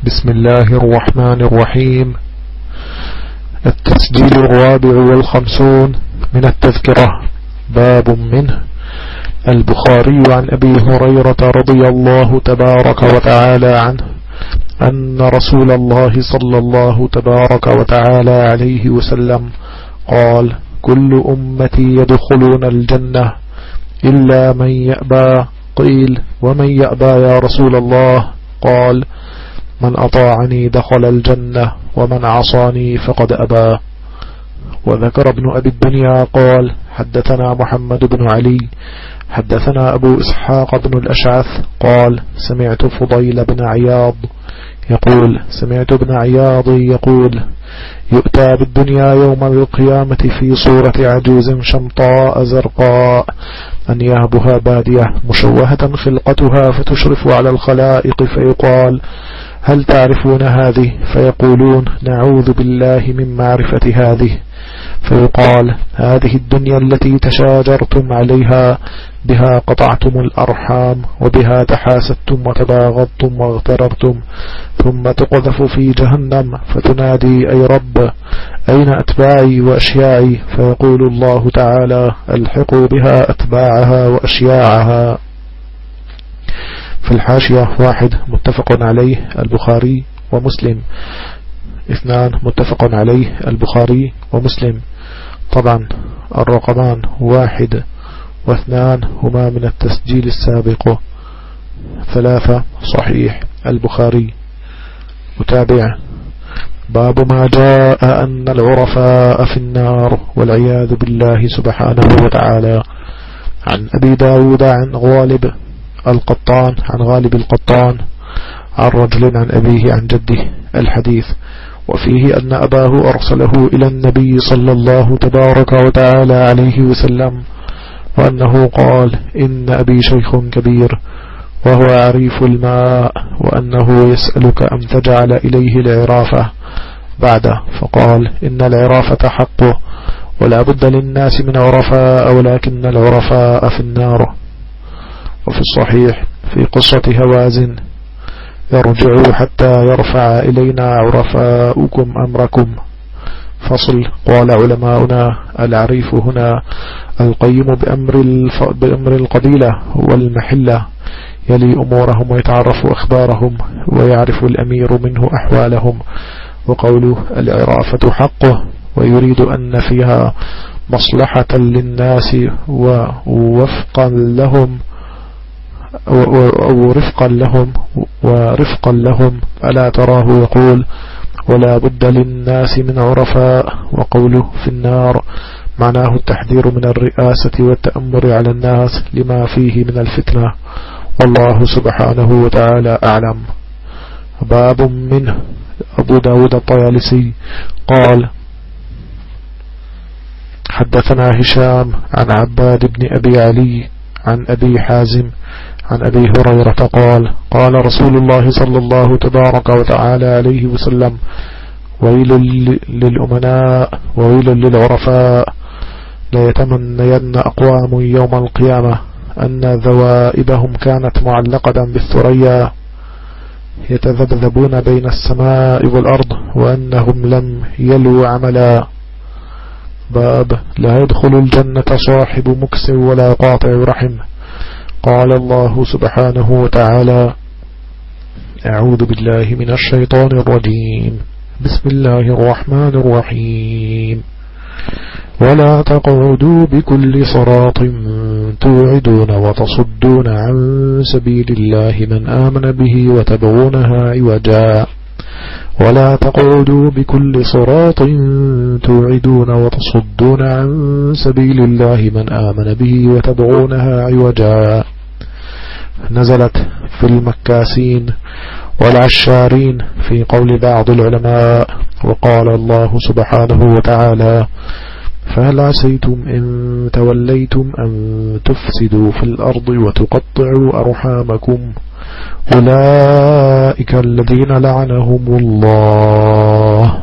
بسم الله الرحمن الرحيم. التسجيل الرابع والخمسون من التذكرة. باب منه البخاري عن أبي هريرة رضي الله تبارك وتعالى عنه أن رسول الله صلى الله تبارك وتعالى عليه وسلم قال كل أمتي يدخلون الجنة إلا من يأبى. قيل ومن يأبى يا رسول الله؟ قال من أطاعني دخل الجنة ومن عصاني فقد أبى. وذكر ابن أبي الدنيا قال حدثنا محمد بن علي حدثنا أبو إسحاق بن الأشعث قال سمعت فضيل بن عياض يقول سمعت ابن عياض يقول يؤتى بالدنيا يوم القيامة في صورة عجوز شمطاء زرقاء أن يهبها بادية مشوهة خلقتها فتشرف على الخلائق فيقال هل تعرفون هذه؟ فيقولون نعوذ بالله من معرفة هذه. فيقال هذه الدنيا التي تشاجرتم عليها بها قطعتم الأرحام وبها تحاستم وتباغضتم واغتررتم ثم تقذف في جهنم فتنادي أي رب أين أتباعي وأشياعي؟ فيقول الله تعالى ألحقوا بها أتباعها وأشياعها. في الحاشية واحد متفق عليه البخاري ومسلم. اثنان متفق عليه البخاري ومسلم. طبعا الرقمان واحد واثنان هما من التسجيل السابق. ثلاثة صحيح البخاري. متابع. باب ما جاء أن العرفاء في النار والعياذ بالله سبحانه وتعالى. عن أبي داود عن غالب القطان عن غالب القطان عن رجل عن أبيه عن جده الحديث. وفيه أن أباه أرسله إلى النبي صلى الله تبارك وتعالى عليه وسلم وأنه قال إن أبي شيخ كبير وهو عريف الماء وأنه يسألك أن تجعل إليه العرافة بعده فقال إن العرافة حقه ولا بد للناس من عرفاء ولكن العرفاء في النار. وفي الصحيح في قصة هوازن يرجعوا حتى يرفع إلينا عرفاؤكم أمركم. فصل. قال علماؤنا العريف هنا القيم بأمر, الف... بأمر القبيلة والمحلة يلي أمورهم ويتعرف أخبارهم ويعرف الأمير منه أحوالهم. وقوله العرافة حقه ويريد أن فيها مصلحة للناس ووفقا لهم. أو رفقا لهم ورفقا لهم ألا تراه يقول ولا بد للناس من عرفاء. وقوله في النار معناه التحذير من الرئاسة والتأمر على الناس لما فيه من الفتنة. والله سبحانه وتعالى أعلم. باب منه أبو داود الطيالسي قال حدثنا هشام عن عباد بن أبي علي عن أبي حازم عن أبي هريرة قال قال رسول الله صلى الله تبارك وتعالى عليه وسلم ويل للأمناء وويل للعرفاء ليتمنين أقوام يوم القيامة أن ذوائبهم كانت معلقة بالثريا يتذبذبون بين السماء والأرض وأنهم لم يلوا عملا. باب لا يدخل الجنة صاحب مكس ولا قاطع رحم. قال الله سبحانه وتعالى أعوذ بالله من الشيطان الرجيم. بسم الله الرحمن الرحيم. ولا تقعدوا بكل صراط توعدون وتصدون عن سبيل الله من آمن به وتبغونها عوجا. ولا تقعدوا بكل صراط توعدون وتصدون عن سبيل الله من آمن به وتبغونها عوجا. نزلت في المكاسين والعشارين في قول بعض العلماء وقال الله سبحانه وتعالى فهل عسيتم إن توليتم أن تفسدوا في الأرض وتقطعوا أرحامكم؟ أولئك الذين لعنهم الله.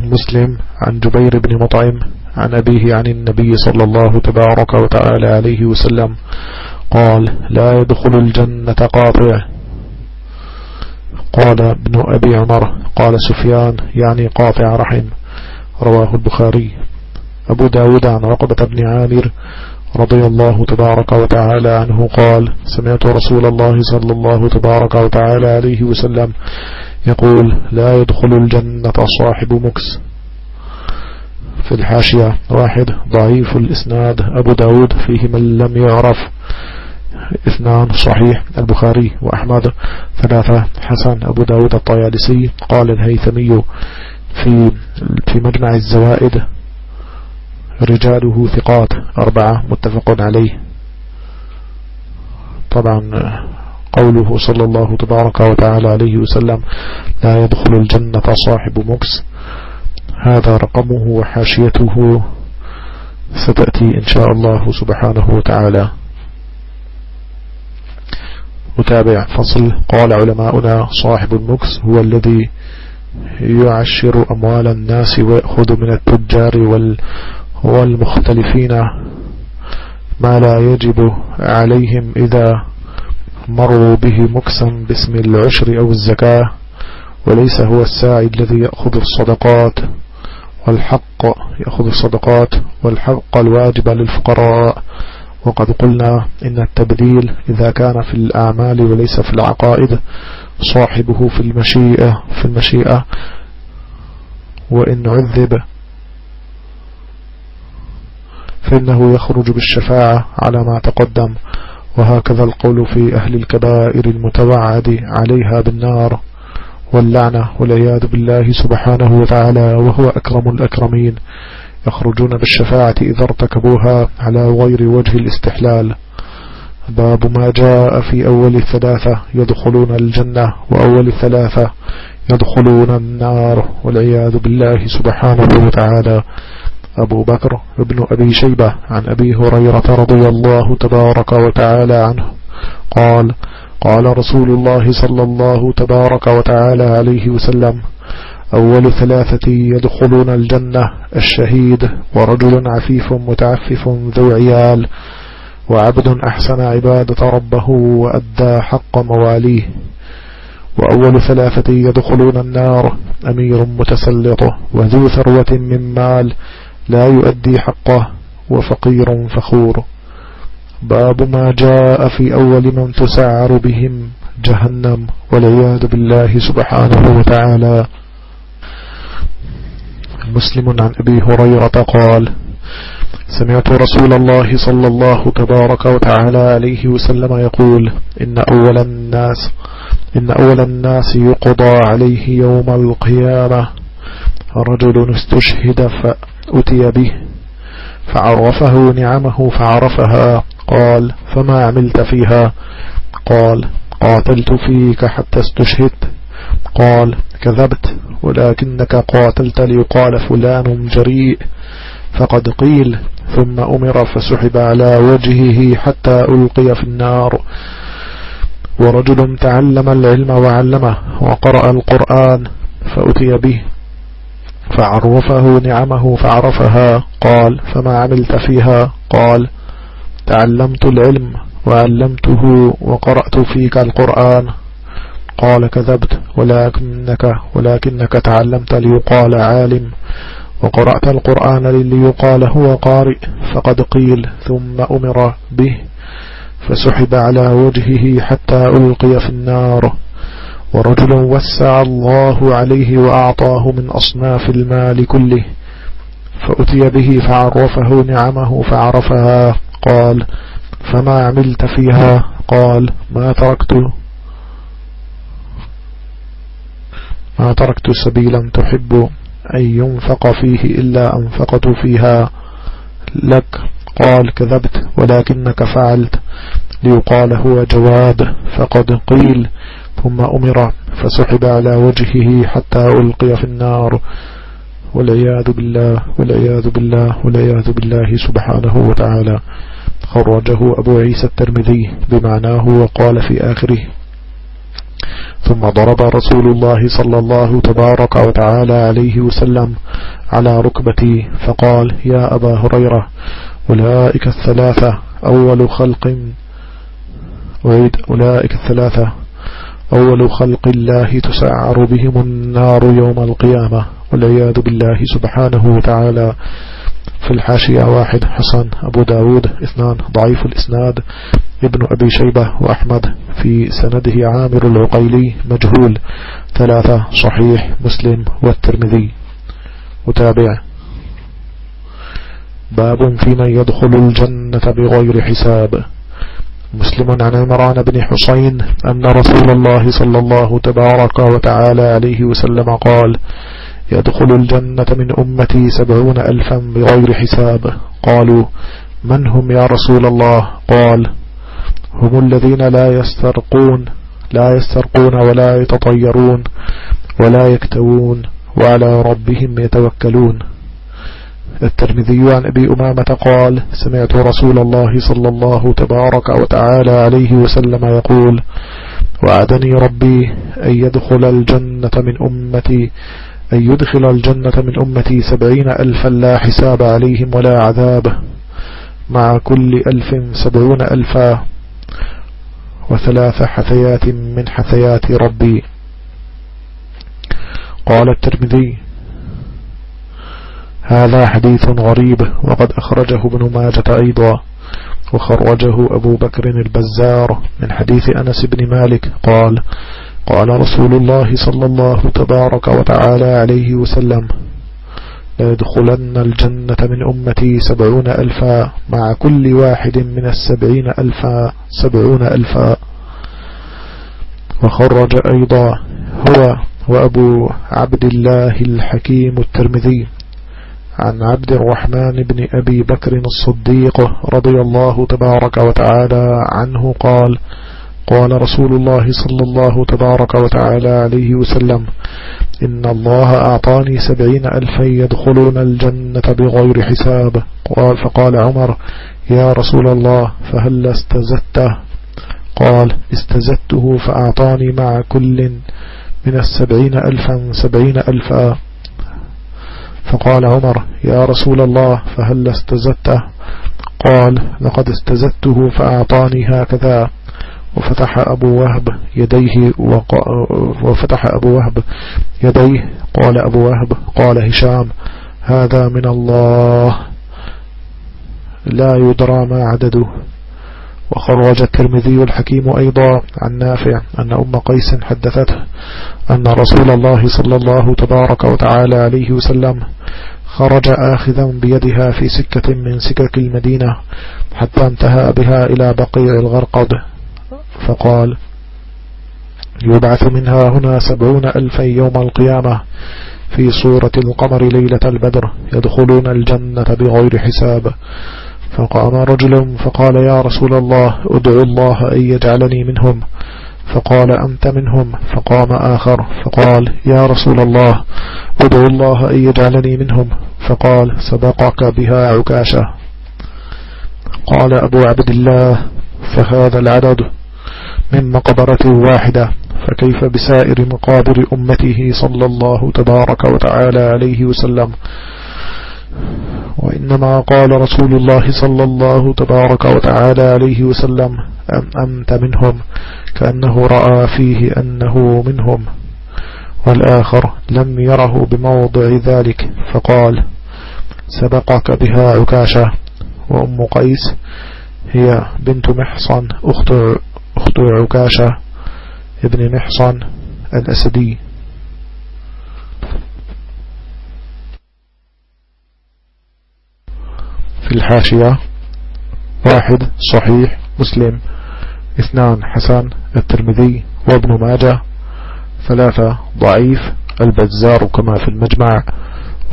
مسلم عن جبير بن مطعم عن أبيه عن النبي صلى الله تبارك وتعالى عليه وسلم قال لا يدخل الجنة قاطع. قال ابن أبي عمر قال سفيان يعني قاطع رحم. رواه البخاري. أبو داود عن رقبة بن عامر رضي الله تبارك وتعالى عنه قال سمعت رسول الله صلى الله تبارك وتعالى عليه وسلم يقول لا يدخل الجنة صاحب مكس. في الحاشية واحد ضعيف الإسناد. أبو داود فيه من لم يعرف. اثنان صحيح. البخاري وأحمد. ثلاثة حسن. أبو داود الطيالسي. قال الهيثمي في في مجمع الزوائد رجاله ثقات أربعة متفق عليه. طبعا قوله صلى الله تبارك وتعالى عليه وسلم لا يدخل الجنة صاحب مكس. هذا رقمه وحاشيته ستأتي إن شاء الله سبحانه وتعالى. متابع فصل. قال علماؤنا صاحب المكس هو الذي يعشر أموال الناس ويأخذ من التجار والمختلفين ما لا يجب عليهم إذا مروا به مكسا باسم العشر أو الزكاة وليس هو الساعي الذي يأخذ الصدقات والحق يأخذ الصدقات والحق الواجب للفقراء. وقد قلنا إن التبذيل إذا كان في الأعمال وليس في العقائد صاحبه في المشيئة في المشيئة. وإن عذب فإنه يخرج بالشفاعة على ما تقدم. وهكذا القول في أهل الكبائر المتوعد عليها بالنار واللعنة والعياذ بالله سبحانه وتعالى وهو أكرم الأكرمين. يخرجون بالشفاعة إذا ارتكبوها على غير وجه الاستحلال. باب ما جاء في أول ثلاثة يدخلون الجنة وأول ثلاثة يدخلون النار والعياذ بالله سبحانه وتعالى. أبو بكر ابن أبي شيبة عن أبي هريرة رضي الله تبارك وتعالى عنه. قال قال رسول الله صلى الله تبارك وتعالى عليه وسلم أول ثلاثة يدخلون الجنة الشهيد ورجل عفيف متعفف ذو عيال وعبد أحسن عبادة ربه وأدى حق مواليه. وأول ثلاثة يدخلون النار أمير متسلط وذو ثروة من مال لا يؤدي حقه وفقير فخور. باب ما جاء في أول من تسعر بهم جهنم والعياذ بالله سبحانه وتعالى. مسلم عن أبي هريرة قال سمعت رسول الله صلى الله تبارك وتعالى عليه وسلم يقول إن أول الناس إن أول الناس يقضى عليه يوم القيامة. رجل استشهد فأتي به فعرفه نعمه فعرفها قال فما عملت فيها؟ قال قاتلت فيك حتى استشهدت. قال كذبت ولكنك قاتلت ليقال فلان جريء. فقد قيل ثم أمر فسحب على وجهه حتى ألقي في النار. ورجل تعلم العلم وعلمه وقرأ القرآن فأتي به. فعرفه نعمه فعرفها. قال فما عملت فيها؟ قال تعلمت العلم وعلمته وقرأت فيك القرآن. قال كذبت ولكنك, ولكنك تعلمت ليقال عالم وقرأت القرآن ليقال هو قارئ. فقد قيل ثم أمر به فسحب على وجهه حتى ألقي في النار. ورجل وسع الله عليه وأعطاه من أصناف المال كله فأتي به فعرفه نعمه فعرفها قال فما عملت فيها؟ قال ما تركت ما تركت سبيلا تحب أن ينفق فيه إلا أنفقت فيها لك. قال كذبت ولكنك فعلت. ليقال هو جواب فقد قيل ثم أمر فسحب على وجهه حتى ألقي في النار. والعياذ بالله والعياذ بالله والعياذ بالله سبحانه وتعالى. خرجه أبو عيسى الترمذي بمعناه وقال في آخره. ثم ضرب رسول الله صلى الله تبارك وتعالى عليه وسلم على ركبتي فقال يا أبا هريرة أولئك الثلاثة أول خلق. أولئك الثلاثة. أول خلق الله تسعر بهم النار يوم القيامة والعياذ بالله سبحانه وتعالى. في الحاشية واحد حسن أبو داود اثنان ضعيف الإسناد ابن أبي شيبة وأحمد. في سنده عامر العقيلي مجهول. ثلاثة صحيح مسلم والترمذي. متابع. باب في من يدخل الجنة بغير حساب. مسلم عن عمران بن حسين أن رسول الله صلى الله تبارك وتعالى عليه وسلم قال يدخل الجنة من أمتي سبعون ألفا بغير حساب. قالوا من هم يا رسول الله؟ قال هم الذين لا يسترقون لا يسترقون ولا يتطيرون ولا يكتوون وعلى ربهم يتوكلون. الترمذي عن أبي أمامة قال سمعت رسول الله صلى الله تبارك وتعالى عليه وسلم يقول وعدني ربي أن يدخل الجنة من أمتي أن يدخل الجنة من أمتي سبعين ألفا لا حساب عليهم ولا عذاب مع كل ألف سبعون ألفا وثلاث حثيات من حثيات ربي. قال الترمذي هذا حديث غريب وقد أخرجه ابن ماجة أيضا وخرجه أبو بكر البزار من حديث أنس بن مالك قال قال رسول الله صلى الله تبارك وتعالى عليه وسلم ليدخلن الجنة من أمتي سبعون ألفا مع كل واحد من السبعين ألفا سبعون ألفا. وخرج أيضا هو وأبو عبد الله الحكيم الترمذي. عن عبد الرحمن بن أبي بكر الصديق رضي الله تبارك وتعالى عنه قال قال رسول الله صلى الله تبارك وتعالى عليه وسلم إن الله أعطاني سبعين ألفا يدخلون الجنة بغير حساب. قال فقال عمر يا رسول الله فهل استزدته؟ قال استزدته فأعطاني مع كل من السبعين ألفا سبعين ألفا. فقال عمر يا رسول الله فهل استزدته قال لقد استزدته فأعطاني هكذا. وفتح أبو وهب يديه وفتح أبو وهب يديه. قال أبو وهب قال هشام هذا من الله. لا يدرى ما عدده. وخرج الترمذي الحكيم أيضا عن نافع أن أم قيس حدثته أن رسول الله صلى الله تبارك وتعالى عليه وسلم خرج آخذا بيدها في سكة من سكك المدينة حتى انتهى بها إلى بقيع الغرقد. فقال يبعث منها هنا سبعون ألفا يوم القيامة في صورة القمر ليلة البدر يدخلون الجنة بغير حساب. فقام رجل فقال يا رسول الله ادعو الله أن يجعلني منهم. فقال أنت منهم. فقام آخر فقال يا رسول الله ادعو الله أن يجعلني منهم. فقال سبقك بها عكاشة. قال أبو عبد الله فهذا العدد من مقبرة واحدة. فكيف بسائر مقابر أمته صلى الله تبارك وتعالى عليه وسلم؟ وإنما قال رسول الله صلى الله تبارك وتعالى عليه وسلم أم أنت منهم؟ كأنه رأى فيه أنه منهم. والآخر لم يره بموضع ذلك فقال سبقك بها عكاشة. وأم قيس هي بنت محصن أخت, عكاشة ابن محصن الأسدي. في الحاشية. واحد صحيح مسلم. اثنان حسن الترمذي وابن ماجه. ثلاثة ضعيف البزار كما في المجمع.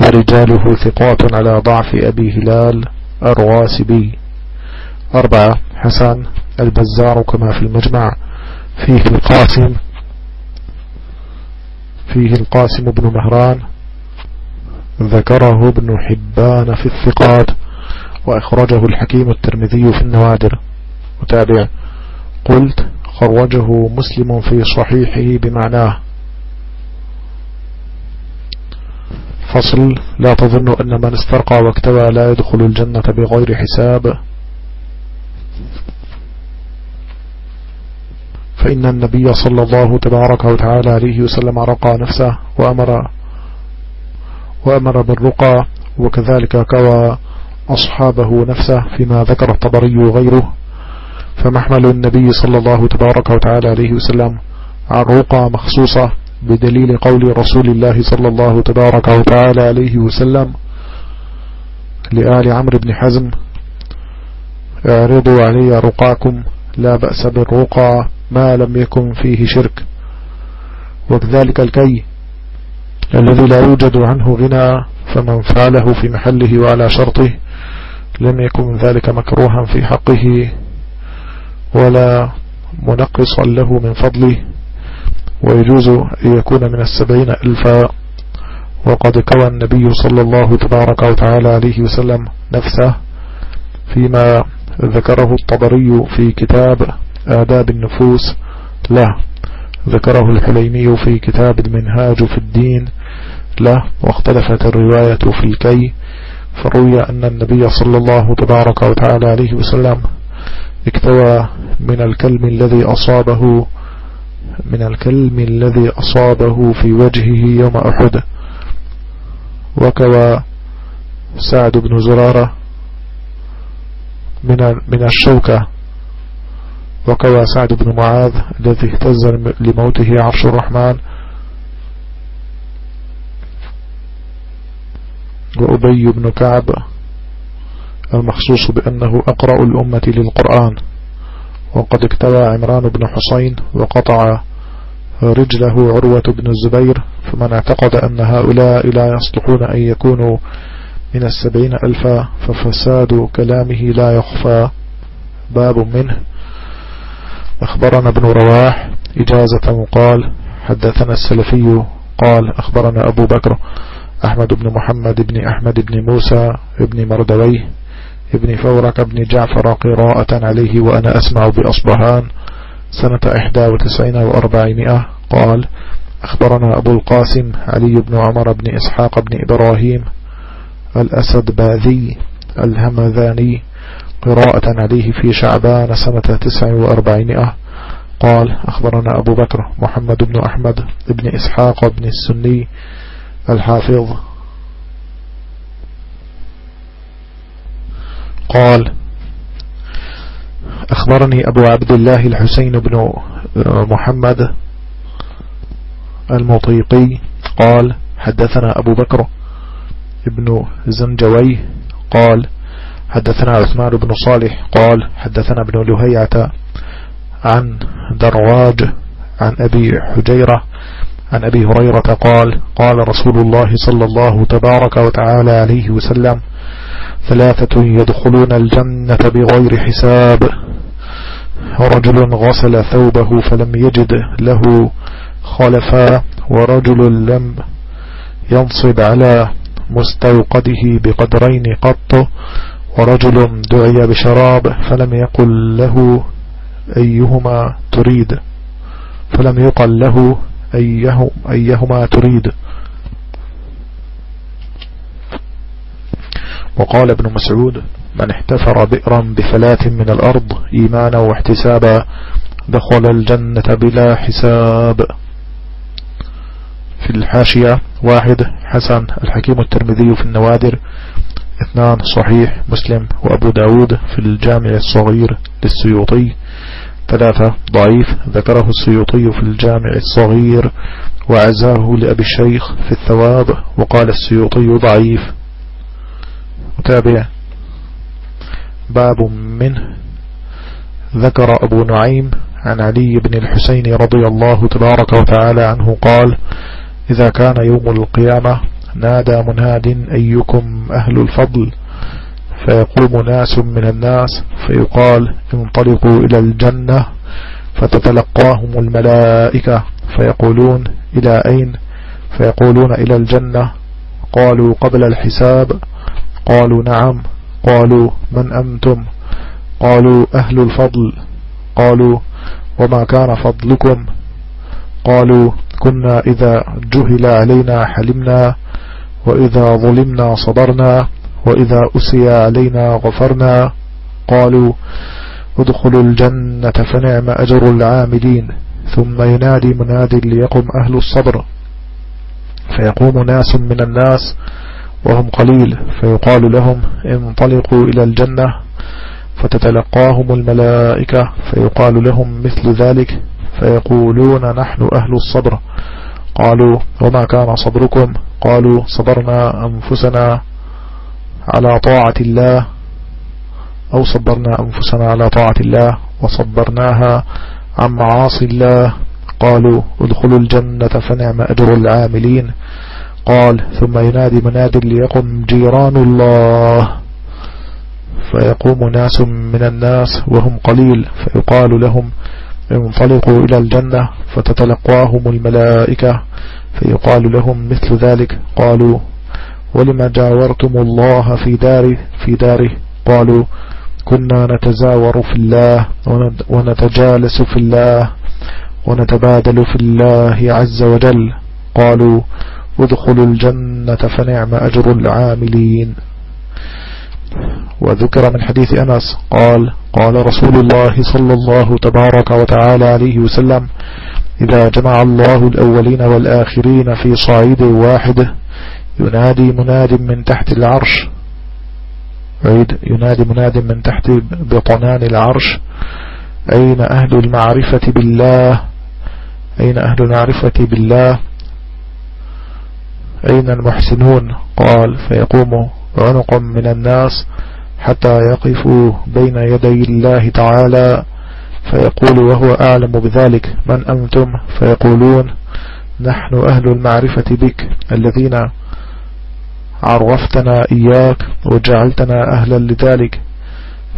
ورجاله ثقات على ضعف أبي هلال الرواسبي. أربعة حسن البزار كما في المجمع. فيه القاسم. فيه القاسم بن مهران. ذكره ابن حبان في الثقات. وأخرجه الحكيم الترمذي في النوادر. متابع قلت خرجه مسلم في صحيحه بمعناه. فصل لا تظن أن من استرقى واكتوى لا يدخل الجنة بغير حساب. فإن النبي صلى الله تبارك وتعالى عليه وسلم رقى نفسه وأمر وأمر بالرقى وكذلك كوى أصحابه نفسه فيما ذكر الطبري وغيره. فمحمل النبي صلى الله تبارك وتعالى عليه وسلم عن رقى مخصوصة بدليل قول رسول الله صلى الله تبارك وتعالى عليه وسلم لآل عمرو بن حزم اعرضوا علي رقاكم لا بأس بالرقى ما لم يكن فيه شرك. وكذلك الكي الذي لا يوجد عنه غنى فمن فعله في محله وعلى شرطه لم يكن ذلك مكروها في حقه ولا منقصا له من فضله ويجوز أن يكون من السبعين ألفا. وقد كوى النبي صلى الله تبارك وتعالى عليه وسلم نفسه فيما ذكره الطبري في كتاب آداب النفوس له. ذكره الحليمي في كتاب المنهاج في الدين له واختلفت الرواية في الكي. فروي أن النبي صلى الله تبارك وتعالى عليه وسلم اكتوى من الكلم الذي أصابه من الكلم الذي أصابه في وجهه يوم أحد. وكوى سعد بن زرارة من من الشوكة. وكوى سعد بن معاذ الذي اهتز لموته عرش الرحمن. وأبي بن كعب المخصوص بأنه أقرأ الأمة للقرآن. وقد اكتوى عمران بن حسين وقطع رجله عروة بن الزبير فمن اعتقد أن هؤلاء لا يصلحون أن يكونوا من السبعين ألفا ففساد كلامه لا يخفى. باب منه أخبرنا ابن رواح إجازة قال حدثنا السلفي قال أخبرنا أبو بكر أحمد بن محمد بن أحمد بن موسى بن مردويه ابن فورك بن جعفر قراءة عليه وأنا أسمع بأصبهان سنة إحدى وتسعين وأربعمائة. قال أخبرنا أبو القاسم علي بن عمر بن إسحاق بن إبراهيم الأسد باذي الهمذاني قراءة عليه في شعبان سنة تسع وأربعمائة. قال أخبرنا أبو بكر محمد بن أحمد بن إسحاق بن السني الحافظ. قال أخبرني أبو عبد الله الحسين بن محمد المطيقي. قال حدثنا أبو بكر ابن زنجوي. قال حدثنا عثمان بن صالح. قال حدثنا ابن لهيعة عن درواج عن أبي حجيرة عن أبي هريرة قال قال رسول الله صلى الله تبارك وتعالى عليه وسلم ثلاثة يدخلون الجنة بغير حساب. رجل غسل ثوبه فلم يجد له خلفا ورجل لم ينصب على مستوقده بقدرين قط ورجل دعي بشراب فلم يقل له أيهما تريد فلم يقل له أيه أيهما تريد؟ وقال ابن مسعود من احتفر بئرا بفلاة من الأرض إيمانا واحتسابا دخل الجنة بلا حساب. في الحاشية واحد حسن الحكيم الترمذي في النوادر. اثنان صحيح مسلم وأبو داود في الجامع الصغير للسيوطي. ثلاثة ضعيف ذكره السيوطي في الجامع الصغير وعزاه لأبي الشيخ في الثواب وقال السيوطي ضعيف. متابع. باب منه. ذكر أبو نعيم عن علي بن الحسين رضي الله تبارك وتعالى عنه قال إذا كان يوم القيامة نادى مناد أيكم أهل الفضل فيقوم ناس من الناس فيقال انطلقوا إلى الجنة فتتلقاهم الملائكة فيقولون إلى أين؟ فيقولون إلى الجنة. قالوا قبل الحساب؟ قالوا نعم. قالوا من أنتم؟ قالوا أهل الفضل. قالوا وما كان فضلكم؟ قالوا كنا إذا جهل علينا حلمنا وإذا ظلمنا صبرنا. وإذا أسي علينا غفرنا قالوا ادخلوا الجنة فنعم أجر العاملين. ثم ينادي مناد ليقم أهل الصبر. فيقوم ناس من الناس وهم قليل. فيقال لهم انطلقوا إلى الجنة فتتلقاهم الملائكة. فيقال لهم مثل ذلك. فيقولون نحن أهل الصبر. قالوا وما كان صبركم؟ قالوا صبرنا أنفسنا على طاعة الله أو صبرنا أنفسنا على طاعة الله وصبرناها عن معاصي الله. قالوا ادخلوا الجنة فنعم أجر العاملين. قال ثم ينادي مناد ليقم جيران الله. فيقوم ناس من الناس وهم قليل فيقال لهم انطلقوا إلى الجنة فتتلقاهم الملائكة. فيقال لهم مثل ذلك. قالوا ولما جاورتم الله في داره في داره قالوا كنا نتزاور في الله ونتجالس في الله ونتبادل في الله عز وجل. قالوا ادخلوا الجنة فنعم أجر العاملين. وذكر من حديث أنس قال قال رسول الله صلى الله تبارك وتعالى عليه وسلم إذا جمع الله الأولين والآخرين في صعيد واحد ينادي مناد من تحت العرش. عيد ينادي مناد من تحت بطنان العرش. أين أهل المعرفة بالله؟ أين أهل المعرفة بالله؟ أين المحسنون؟ قال فيقوم عنق من الناس حتى يقفوا بين يدي الله تعالى. فيقول وهو أعلم بذلك من أنتم؟ فيقولون نحن أهل المعرفة بك الذين عرفتنا إياك وجعلتنا أهلا لذلك.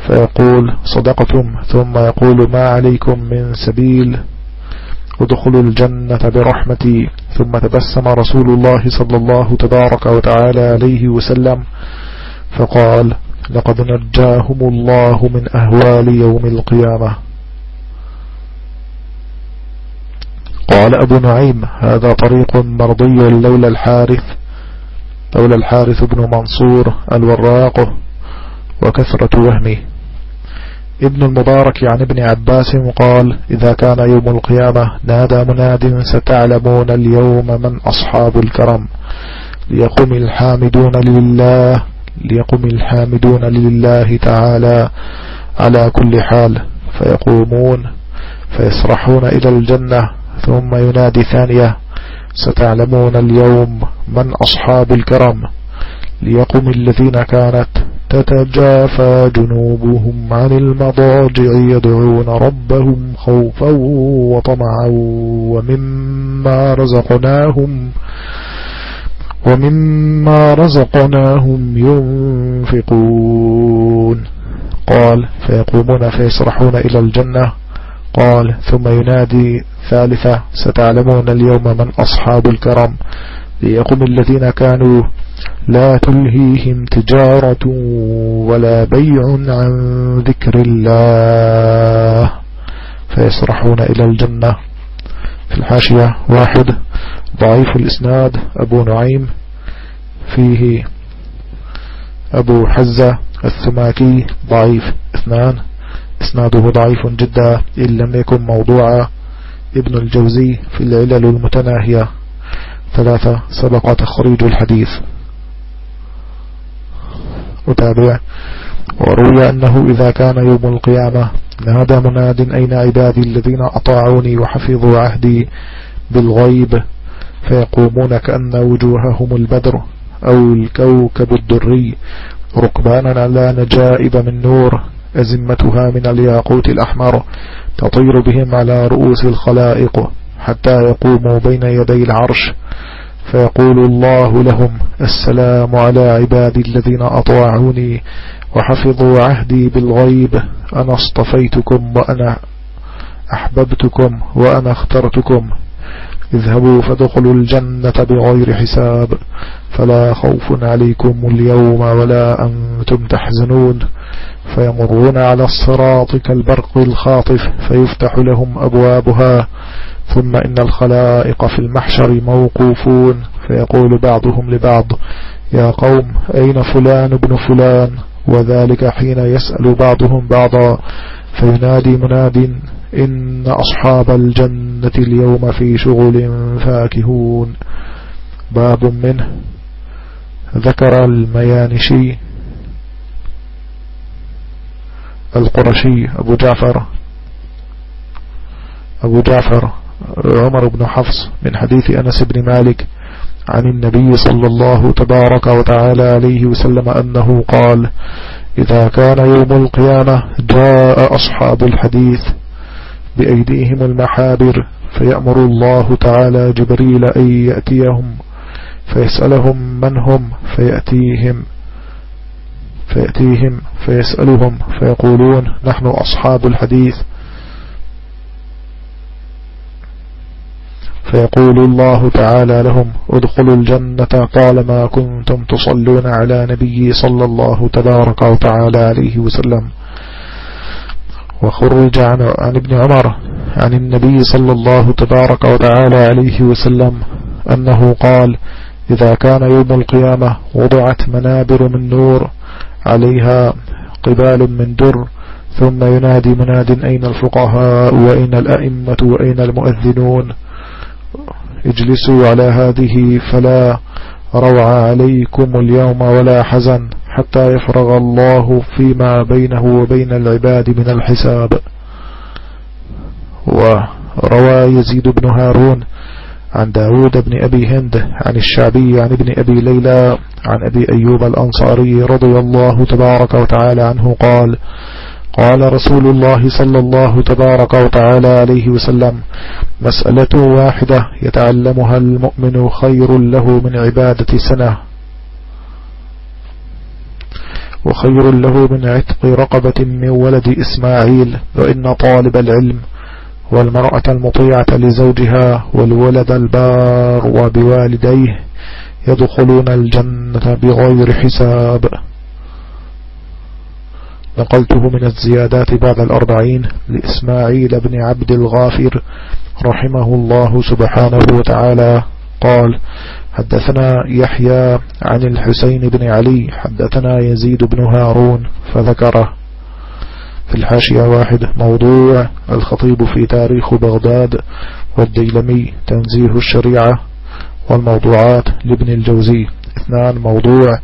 فيقول صدقتم ثم يقول ما عليكم من سبيل. ادخلوا الجنة برحمتي. ثم تبسم رسول الله صلى الله تبارك وتعالى عليه وسلم. فقال لقد نجاهم الله من أهوال يوم القيامة. قال أبو نعيم هذا طريق مرضي لولا الحارث. لولا الحارث بن منصور الوراق وكثرة وهمه. ابن المبارك عن ابن عباس قال إذا كان يوم القيامة نادى مناد ستعلمون اليوم من أصحاب الكرم. ليقم الحامدون لله ليقم الحامدون لله تعالى على كل حال. فيقومون فيسرحون إلى الجنة ثم ينادي ثانية ستعلمون اليوم من أصحاب الكرم ليقم الذين كانت تتجافى جنوبهم عن المضاجع يدعون ربهم خوفا وطمعا ومما رزقناهم ومما رزقناهم ينفقون. قال فيقومون فيسرحون إلى الجنة. قال ثم ينادي ثالثة ستعلمون اليوم من أصحاب الكرم ليقم الذين كانوا لا تلهيهم تجارة ولا بيع عن ذكر الله. فيسرحون إلى الجنة. في الحاشية واحد ضعيف الإسناد أبو نعيم. فيه أبو حزة الثماكي ضعيف اثنان. إسناده ضعيف جدا إن لم يكن موضوعا. ابن الجوزي في العلل المتناهية. ثلاثة سبق تخريج الحديث. أتابع وروي أنه إذا كان يوم القيامة نادى مناد أين عبادي الذين أطاعوني وحفظوا عهدي بالغيب فيقومون كأن وجوههم البدر أو الكوكب الدري. ركبانا لا نجائب من نور أزمتها من الياقوت الأحمر. تطير بهم على رؤوس الخلائق حتى يقوموا بين يدي العرش. فيقول الله لهم السلام على عبادي الذين أطاعوني وحفظوا عهدي بالغيب. أنا اصطفيتكم وأنا أحببتكم وأنا اخترتكم. اذهبوا فادخلوا الجنة بغير حساب. فلا خوف عليكم اليوم ولا أنتم تحزنون. فيمرون على الصراط كالبرق الخاطف فيفتح لهم أبوابها. ثم إن الخلائق في المحشر موقوفون. فيقول بعضهم لبعض يا قوم أين فلان ابن فلان؟ وذلك حين يسأل بعضهم بعضا. فينادي مناد إن أصحاب الجنة اليوم في شغل فاكهون. باب منه. ذكر الميانشي القرشي أبو جعفر. أبو جعفر عمر بن حفص من حديث أنس بن مالك عن النبي صلى الله تبارك وتعالى عليه وسلم أنه قال إذا كان يوم القيامة جاء أصحاب الحديث بأيديهم المحابر فيأمر الله تعالى جبريل أن يأتيهم فيسألهم من هم فيأتيهم فيأتيهم فيسألهم فيقولون نحن أصحاب الحديث. فيقول الله تعالى لهم ادخلوا الجنة. طالما كنتم تصلون على نبي صلى الله تبارك وتعالى عليه وسلم. وخرج عن, عن ابن عمر عن النبي صلى الله تبارك وتعالى عليه وسلم أنه قال إذا كان يوم القيامة وضعت منابر من نور عليها قبال من در ثم ينادي مناد أين الفقهاء وأين الأئمة وأين المؤذنون؟ اجلسوا على هذه فلا روع عليكم اليوم ولا حزن حتى يفرغ الله فيما بينه وبين العباد من الحساب. وروى يزيد بن هارون عن داود بن أبي هند عن الشعبي عن ابن أبي ليلى عن أبي أيوب الأنصاري رضي الله تبارك وتعالى عنه قال قال رسول الله صلى الله تبارك وتعالى عليه وسلم مسألة واحدة يتعلمها المؤمن خير له من عبادة سنة وخير له من عتق رقبة من ولد إسماعيل وإن طالب العلم والمرأة المطيعة لزوجها والولد البار وبوالديه يدخلون الجنة بغير حساب. نقلته من الزيادات بعد الأربعين لإسماعيل بن عبد الغافر رحمه الله سبحانه وتعالى. قال حدثنا يحيى عن الحسين بن علي حدثنا يزيد بن هارون فذكره. في الحاشية واحد موضوع الخطيب في تاريخ بغداد والديلمي تنزيه الشريعة والموضوعات لابن الجوزي. اثنان موضوع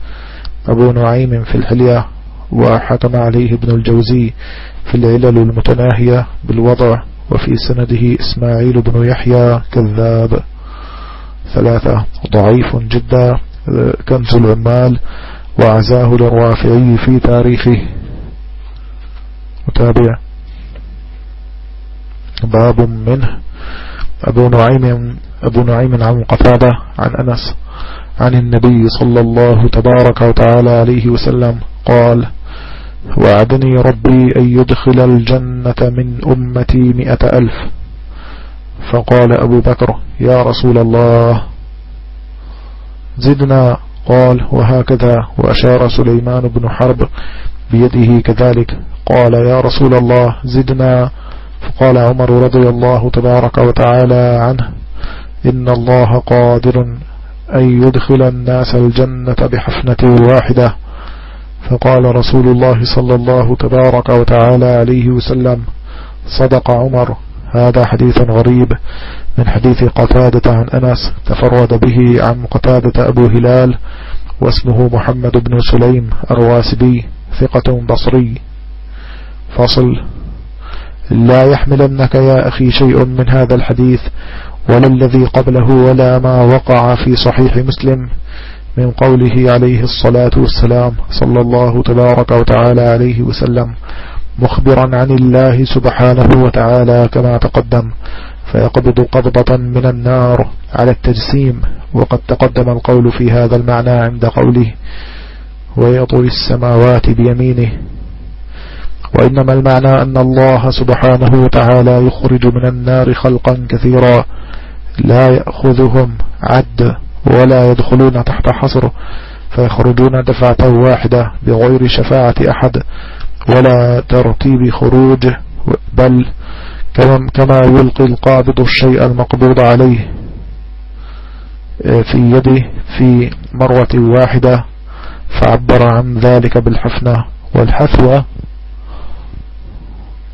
أبو نعيم في الحلية وحكم عليه ابن الجوزي في العلل المتناهية بالوضع وفي سنده إسماعيل بن يحيى كذاب. ثلاثة ضعيف جدا كنز العمال وعزاه للرافعي في تاريخه. متابع باب منه. أبو نعيم أبو نعيم عن قتادة عن أنس عن النبي صلى الله تبارك وتعالى عليه وسلم قال وعدني ربي أن يدخل الجنة من أمتي مئة ألف. فقال أبو بكر يا رسول الله زدنا. قال وهكذا. وأشار سليمان بن حرب بيده كذلك. قال يا رسول الله زدنا. فقال عمر رضي الله تبارك وتعالى عنه إن الله قادر أن يدخل الناس الجنة بحفنة واحدة. فقال رسول الله صلى الله تبارك وتعالى عليه وسلم صدق عمر هذا حديث غريب من حديث قتادة عن أنس تفرد به عن قتادة أبو هلال واسمه محمد بن سليم الرواسبي ثقة بصري. فصل. لا يحملنك يا أخي شيء من هذا الحديث ولا الذي قبله ولا ما وقع في صحيح مسلم من قوله عليه الصلاة والسلام صلى الله تبارك وتعالى عليه وسلم مخبرا عن الله سبحانه وتعالى كما تقدم فيقبض قبضة من النار على التجسيم وقد تقدم القول في هذا المعنى عند قوله ويطوي السماوات بيمينه وإنما المعنى أن الله سبحانه وتعالى يخرج من النار خلقا كثيرا لا يأخذهم عد ولا يدخلون تحت حصر فيخرجون دفعة واحدة بغير شفاعة أحد ولا ترتيب خروج بل كما يلقي القابض الشيء المقبوض عليه في يده في مروة واحدة فعبر عن ذلك بالحفنة. والحثوة